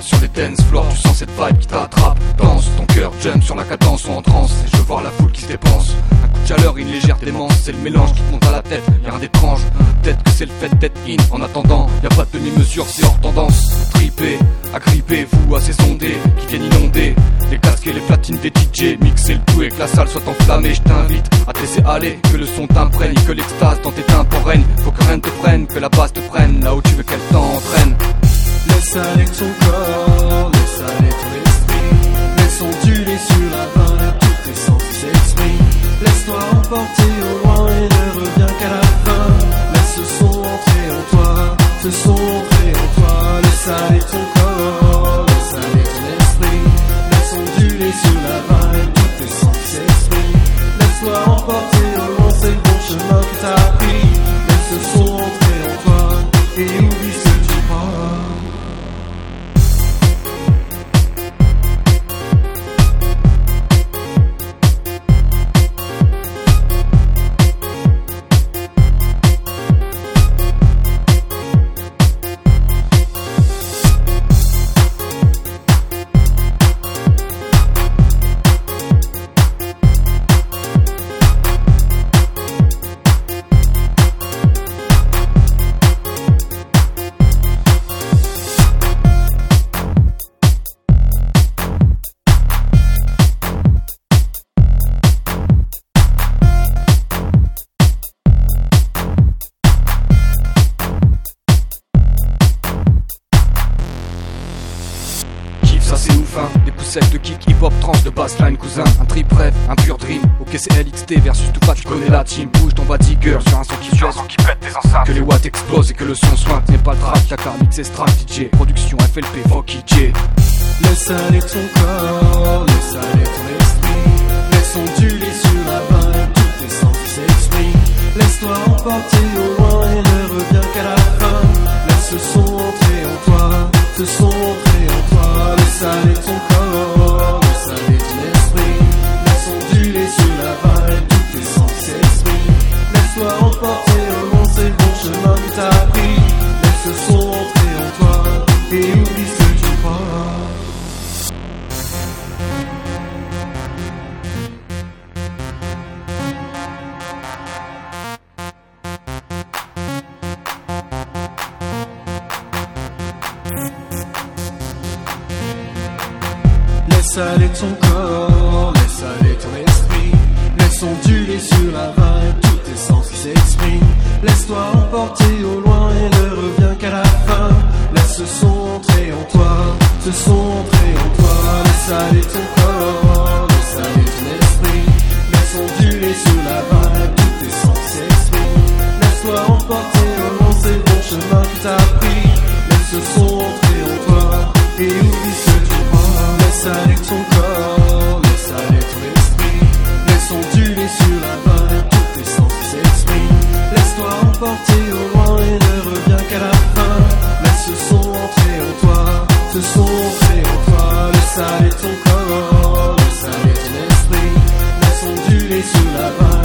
sur les dance floors. Tu sens cette vibe qui t'attrape. Danse, ton cœur jump sur la cadence ou en transe Et je veux voir la foule qui se dépense. Un coup de chaleur, une légère démence. C'est le mélange qui te monte à la tête, y'a rien d'étrange. Peut-être que c'est le fait d'être in. En attendant, y a pas de demi-mesure, c'est hors tendance. Tripé, agrippez-vous à ces sondés Qui viennent inonder les casques et les platines des DJ Mixer le tout et que la salle soit enflammée. Je t'invite à te laisser aller, que le son t'imprègne Que l'extase dans tes tympans règne. Faut que rien te prenne, que la basse te prenne. Là où tu veux qu'elle poussettes de kick hip hop trans de bassline cousin. Un trip rêve, un pur dream. Ok c'est LXT versus tout pas tu connais la team. Bouge ton digger sur un son qui jette qui pète tes enceintes. Que les watts explosent et que le son sointe. N'est pas le trap, t'as qu'à mixer strat DJ Production FLP, fuck DJ Laisse aller ton corps, laisse aller ton esprit. Laisse onduler sur la vague tous tes sens s'expriment Laisse-toi emporter au loin et ne reviens qu'à la fin. Laisse ce son entrer en toi, ce son entrer en toi. Laisse aller ton corps, Laisse-toi emporter au loin, c'est le bon chemin que t'as pris. Laisse ce son entrer en toi et oublie ce que tu crois Laisse aller ton corps, laisse aller ton esprit. Laisse onduler sur la vague qui Laisse-toi emporter au loin et ne reviens qu'à la fin. Laisse ce son entrer en toi, ce son entrer en toi. Laisse aller ton corps, laisse aller ton esprit. Laisse onduler sur la vague tous tes sens qui s'expriment. Laisse-toi emporter au loin, c'est bon chemin que t'as pris. Laisse ce son entrer en toi et oublie ce crois. Laisse aller ton 算了。吧